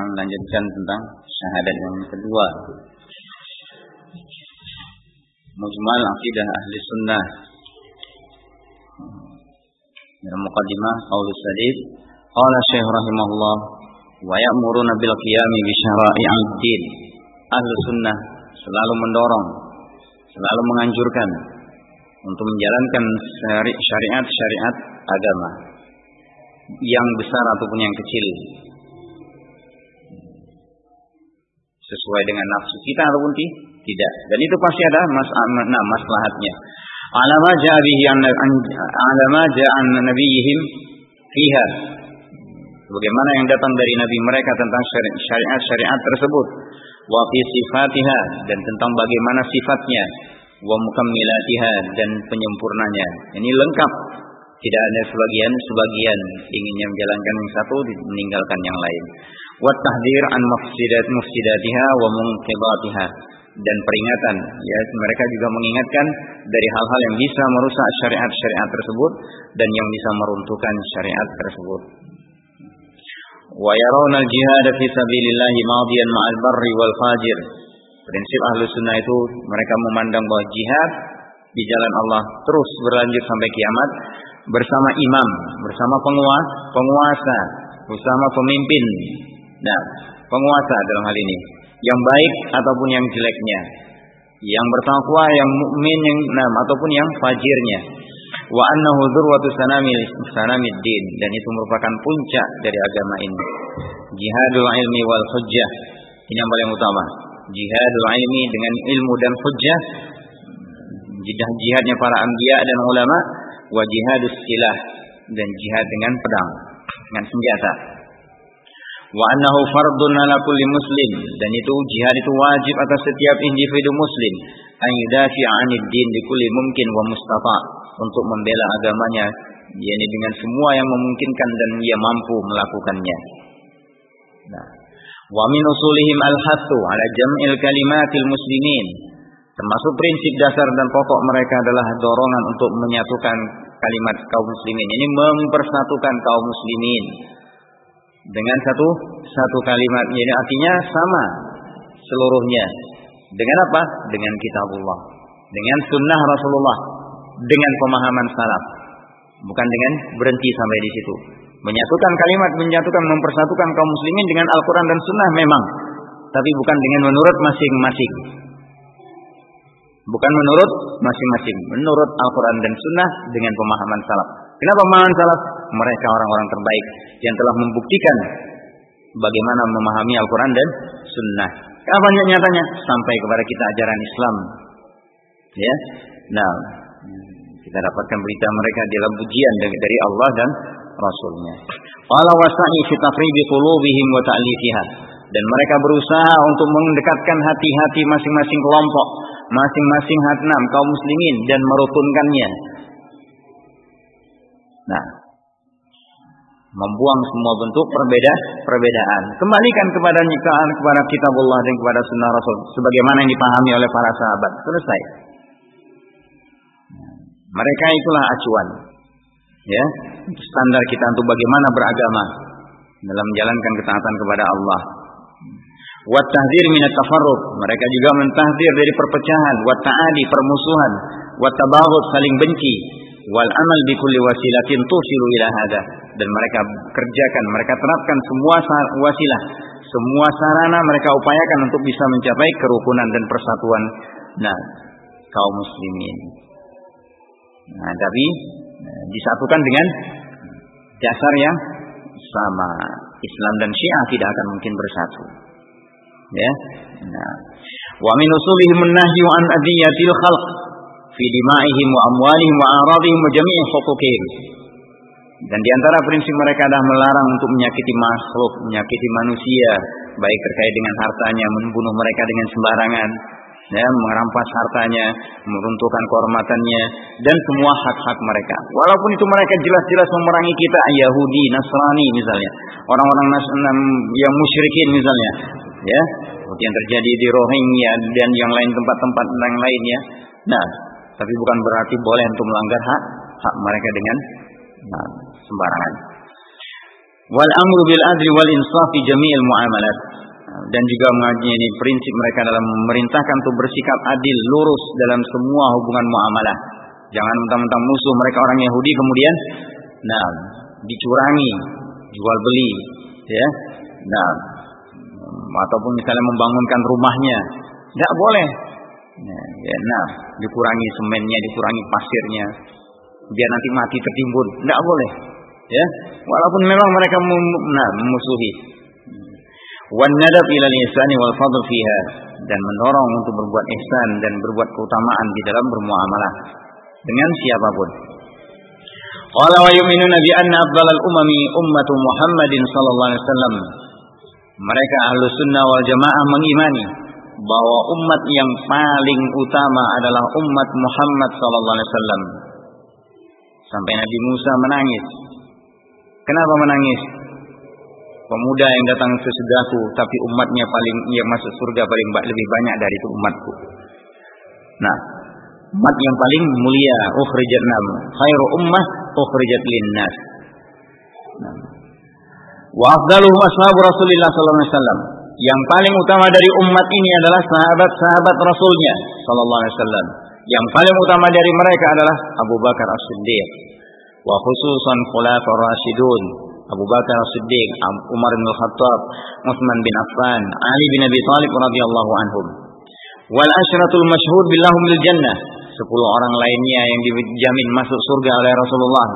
melanjutkan tentang syahadat yang kedua. Mujmal akidah ahli sunnah. Dalam muqaddimah qaulus sadid, qala Syekh rahimahullah wa ya'muruna bil qiyami bi syara'i'id din. Ahli sunnah selalu mendorong, selalu menganjurkan untuk menjalankan syariat-syariat agama yang besar ataupun yang kecil sesuai dengan nafsu kita ataupun tidak. Dan itu pasti ada mas nah, maslahatnya. Alama jabihi alama ja'an nabiyihim fiha. Bagaimana yang datang dari nabi mereka tentang syariat-syariat tersebut. Wa fi dan tentang bagaimana sifatnya. Wa mukammilatiha dan penyempurnanya. Ini lengkap. Tidak ada sebagian-sebagian inginnya menjalankan yang satu meninggalkan yang lain wa tahdir an mufsidat mufsidatiha wa munqidatiha dan peringatan ya mereka juga mengingatkan dari hal-hal yang bisa merusak syariat-syariat tersebut dan yang bisa meruntuhkan syariat tersebut yarawna al-jihad fi sabilillah madiyan ma'al barri wal fajir. Prinsip ahlu sunnah itu mereka memandang bahwa jihad di jalan Allah terus berlanjut sampai kiamat bersama imam, bersama penguasa, penguasa, bersama pemimpin. Nah, penguasa dalam hal ini, yang baik ataupun yang jeleknya, yang bertakwa, yang mukmin, yang nam ataupun yang fajirnya. Wa annahu dzurwatu sanamil sanamid din dan itu merupakan puncak dari agama ini. Jihadul ilmi wal hujjah. Ini yang paling utama. Jihadul ilmi dengan ilmu dan hujjah. Jihadnya para anbiya dan ulama wa jihadus silah dan jihad dengan pedang, dengan senjata wa annahu fardun ala kulli muslim dan itu jihad itu wajib atas setiap individu muslim an 'anid din bi kulli mumkin wa mustata untuk membela agamanya. Yakni dengan semua yang memungkinkan dan ia mampu melakukannya. Nah wa min usulihim al-hattu ala jam'il kalimatil muslimin. Termasuk prinsip dasar dan pokok mereka adalah dorongan untuk menyatukan kalimat kaum muslimin. Ini mempersatukan kaum muslimin. Dengan satu satu kalimat. Ini artinya sama seluruhnya. Dengan apa? Dengan kitabullah. Dengan sunnah Rasulullah dengan pemahaman salaf bukan dengan berhenti sampai di situ menyatukan kalimat menyatukan mempersatukan kaum muslimin dengan Al-Qur'an dan sunnah memang tapi bukan dengan menurut masing-masing bukan menurut masing-masing menurut Al-Qur'an dan sunnah dengan pemahaman salaf kenapa pemahaman salaf mereka orang-orang terbaik yang telah membuktikan bagaimana memahami Al-Quran dan Sunnah. Apa nyatanya? Sampai kepada kita ajaran Islam. Ya, nah kita dapatkan berita mereka dalam pujian dari Allah dan Rasulnya. Qala wasa'i fi tafribi qulubihim wa ta'lifiha. Dan mereka berusaha untuk mendekatkan hati-hati masing-masing kelompok, masing-masing hatnam kaum muslimin dan merutunkannya. Nah, membuang semua bentuk perbeda perbedaan. Kembalikan kepada nikahan kepada kitabullah dan kepada sunnah Rasul sebagaimana yang dipahami oleh para sahabat. Selesai. Mereka itulah acuan. Ya, standar kita untuk bagaimana beragama dalam menjalankan ketaatan kepada Allah. Wat tahdzir minat tafarruq. Mereka juga mentahdir dari perpecahan, wat ta'adi permusuhan, wat tabaghut saling benci, wal amal bi kulli wasilatin tusilu ila hada dan mereka kerjakan mereka terapkan semua wasilah semua sarana mereka upayakan untuk bisa mencapai kerukunan dan persatuan nah kaum muslimin nah tapi nah, disatukan dengan dasar yang sama. Islam dan Syiah tidak akan mungkin bersatu. Ya. Nah wa min usulihim an-nahyu an adiyatil khalq fi dima'ihim wa amwalihim wa aradihim wa jami'i. Dan di antara prinsip mereka adalah melarang untuk menyakiti makhluk, menyakiti manusia, baik terkait dengan hartanya, membunuh mereka dengan sembarangan, ya, merampas hartanya, meruntuhkan kehormatannya, dan semua hak-hak mereka. Walaupun itu mereka jelas-jelas memerangi kita, Yahudi, Nasrani misalnya, orang-orang yang musyrikin misalnya, ya, seperti yang terjadi di Rohingya dan yang lain tempat-tempat yang lainnya, Nah, tapi bukan berarti boleh untuk melanggar hak hak mereka dengan nah, sembarangan. Wal amru bil adli wal insaf jami'il muamalat. Dan juga ini prinsip mereka dalam memerintahkan untuk bersikap adil, lurus dalam semua hubungan muamalah. Jangan mentang-mentang musuh mereka orang Yahudi kemudian nah dicurangi, jual beli, ya. Nah, ataupun misalnya membangunkan rumahnya, tidak boleh. Nah, ya, nah, dikurangi semennya, dikurangi pasirnya, biar nanti mati tertimbun, tidak boleh. Ya, walaupun memang mereka nah, memusuhi. Wan nadab ila ihsani wal fadl fiha dan mendorong untuk berbuat ihsan dan berbuat keutamaan di dalam bermuamalah dengan siapa pun. Qala wa yu'minuna bi anna afdalal umami ummatu Muhammadin sallallahu alaihi wasallam. Mereka ahlu sunnah wal jamaah mengimani bahwa umat yang paling utama adalah umat Muhammad sallallahu alaihi wasallam. Sampai Nabi Musa menangis. Kenapa menangis? Pemuda yang datang sesudahku, tapi umatnya paling ia masuk surga paling lebih banyak dari itu umatku. Nah, umat yang paling mulia ukhrijat nam khairu ummah ukhrijat linnas nah. wa afdaluhum ashabu Rasulillah sallallahu alaihi wasallam yang paling utama dari umat ini adalah sahabat-sahabat Rasulnya sallallahu alaihi wasallam yang paling utama dari mereka adalah Abu Bakar As-Siddiq wa khususan khulafaur rasyidun Abu Bakar As-Siddiq Umar bin Khattab Utsman bin Affan Ali bin Abi Thalib radhiyallahu anhum wal asyratul masyhur billahum lil jannah sepuluh orang lainnya yang dijamin masuk surga oleh Rasulullah.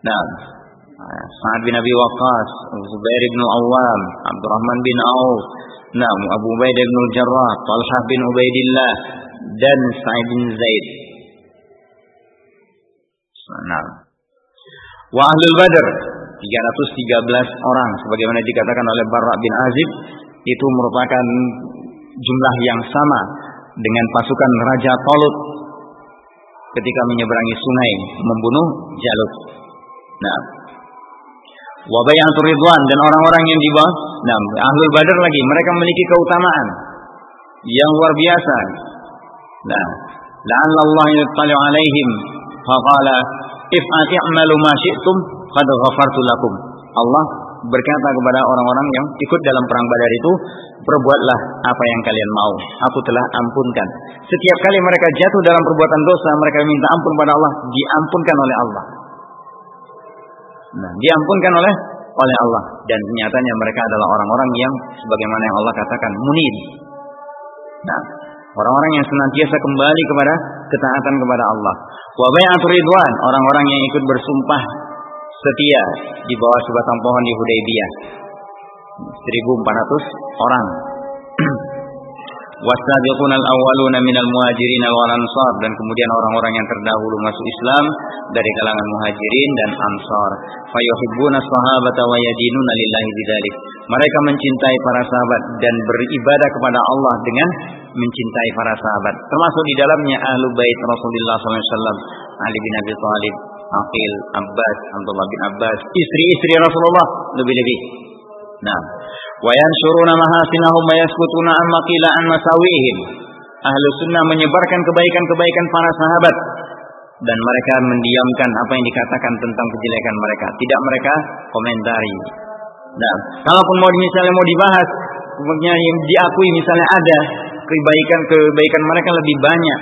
Nah, Sa'ad bin Abi Waqqas, Zubair bin Awam, Abdurrahman bin Auf, nah, Abu Ubaidah bin Jarrah, Talhah bin Ubaidillah, dan Sa'id bin Zaid. Nah. Wa ahlul badr 313 orang sebagaimana dikatakan oleh Barra bin Azib itu merupakan jumlah yang sama dengan pasukan Raja Talut ketika menyeberangi sungai membunuh Jalut. Nah, wabayatul ridwan dan orang-orang yang di bawah, nah, ahlul badar lagi, mereka memiliki keutamaan yang luar biasa. Nah, la'alla Allah alaihim faqala if ati'malu ma syi'tum qad ghafartu lakum. Allah berkata kepada orang-orang yang ikut dalam perang Badar itu, perbuatlah apa yang kalian mau, aku telah ampunkan. Setiap kali mereka jatuh dalam perbuatan dosa, mereka minta ampun pada Allah, diampunkan oleh Allah. Nah, diampunkan oleh oleh Allah dan nyatanya mereka adalah orang-orang yang sebagaimana yang Allah katakan munib. Nah, orang-orang yang senantiasa kembali kepada ketaatan kepada Allah. Wa bai'atur ridwan, orang-orang yang ikut bersumpah setia di bawah sebatang pohon di Hudaybiyah. 1400 orang. Wasabiqun al-awwaluna minal muhajirin wal ansar dan kemudian orang-orang yang terdahulu masuk Islam dari kalangan muhajirin dan ansar. Fayuhibbuna sahabata wa yadinuna lillahi bidzalik. Mereka mencintai para sahabat dan beribadah kepada Allah dengan mencintai para sahabat. Termasuk di dalamnya ahlu bait Rasulullah SAW, Ali bin Abi Thalib, Aqil, Abbas, Abdullah bin Abbas, istri-istri Rasulullah lebih-lebih. Nah, wa yansuruna mahasinahum wa yaskutuna amma qila an masawihim. Ahlu sunnah menyebarkan kebaikan-kebaikan para sahabat dan mereka mendiamkan apa yang dikatakan tentang kejelekan mereka. Tidak mereka komentari. Nah, kalaupun mau misalnya mau dibahas, kemudian diakui misalnya ada kebaikan-kebaikan mereka lebih banyak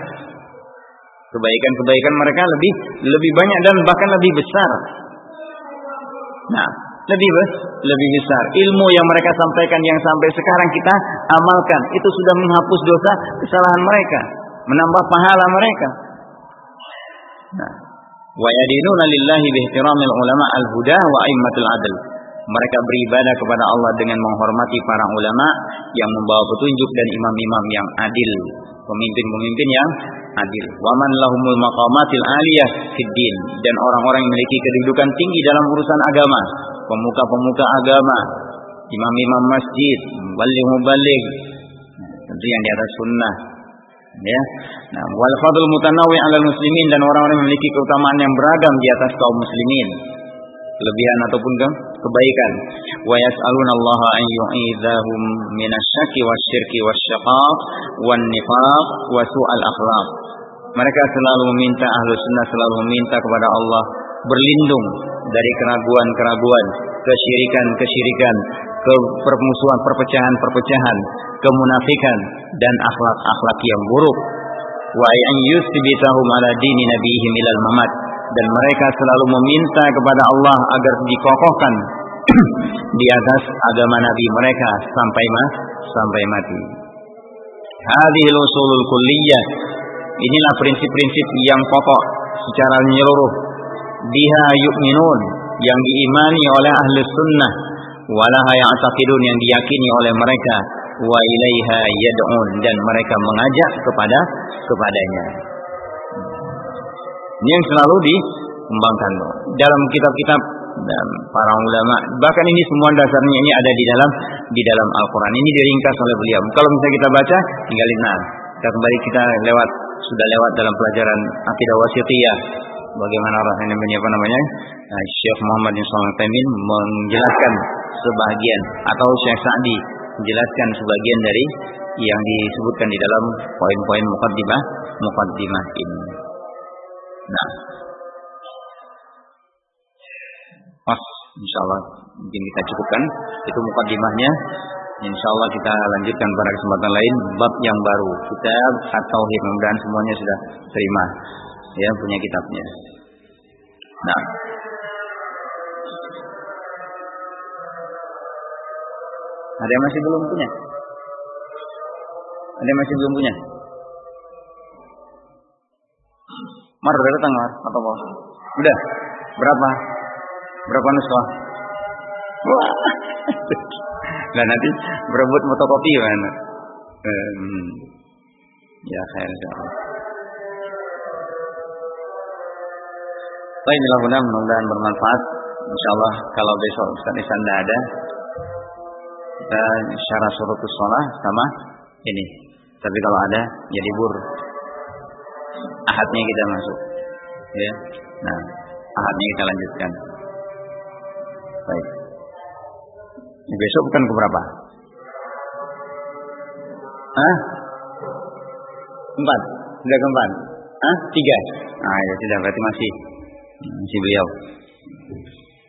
Kebaikan-kebaikan mereka lebih lebih banyak dan bahkan lebih besar. Nah, lebih lebih besar. Ilmu yang mereka sampaikan yang sampai sekarang kita amalkan itu sudah menghapus dosa kesalahan mereka, menambah pahala mereka. Nah, wa yadinuna lillahi bihtiramil ulama al-huda wa aimmatul adl. Mereka beribadah kepada Allah dengan menghormati para ulama yang membawa petunjuk dan imam-imam yang adil, pemimpin-pemimpin yang adil. Waman lahumul maqamatil aliyah fid din dan orang-orang yang memiliki kedudukan tinggi dalam urusan agama, pemuka-pemuka agama, imam-imam masjid, wali mubaligh, tentu yang di atas sunnah. Ya. Nah, wal fadl mutanawi 'ala muslimin dan orang-orang memiliki keutamaan yang beragam di atas kaum muslimin. Kelebihan ataupun kebaikan. Wa yas'aluna Allah an yu'idhahum minasyaki wasyirki wasyaqaq wan nifaq wa su'al akhlaq Mereka selalu meminta ahlu sunnah selalu meminta kepada Allah berlindung dari keraguan-keraguan, kesyirikan-kesyirikan, ke permusuhan, perpecahan-perpecahan, kemunafikan dan akhlak-akhlak yang buruk. Wa an ala dini nabihim ilal mamat dan mereka selalu meminta kepada Allah agar dikokohkan di atas agama nabi mereka sampai mas sampai mati. Hadhil usulul kulliyah. Inilah prinsip-prinsip yang pokok secara menyeluruh. Biha yu'minun yang diimani oleh ahli sunnah walaha ya'taqidun yang diyakini oleh mereka wa ilaiha yad'un dan mereka mengajak kepada kepadanya. Ini yang selalu dikembangkan dalam kitab-kitab dan para ulama. Bahkan ini semua dasarnya ini ada di dalam di dalam Al-Qur'an. Ini diringkas oleh beliau. Kalau misalnya kita baca, tinggalin nah. Kita kembali kita lewat sudah lewat dalam pelajaran akidah wasitiyah bagaimana rasanya apa namanya nah, Syekh Muhammad bin Shalih menjelaskan sebagian atau Syekh Sa'di menjelaskan sebagian dari yang disebutkan di dalam poin-poin mukaddimah mukaddimah ini. Nah, pas insyaallah mungkin kita cukupkan itu mukaddimahnya. Insyaallah kita lanjutkan pada kesempatan lain bab yang baru kitab atau mudah-mudahan semuanya sudah terima ya punya kitabnya. Nah, Ada yang masih belum punya? Ada yang masih belum punya? Mar udah datang Mar atau apa? Udah. Berapa? Berapa nuskah? Wah. nah nanti berebut fotokopi mana? Hmm. Ya saya insyaallah. Baik, mudah-mudahan bermanfaat. Insyaallah kalau besok Ustaz Isan ada, kita syarat surat sholat sama ini. Tapi kalau ada ya libur ahadnya kita masuk. Ya. Nah, ahadnya kita lanjutkan. Baik. Besok bukan keberapa? Hah? Empat. Sudah keempat. Hah? Tiga. Ah, ya sudah berarti masih masih beliau.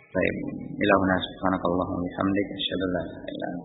Baik. Ilahuna subhanakallah wa bihamdika asyhadu an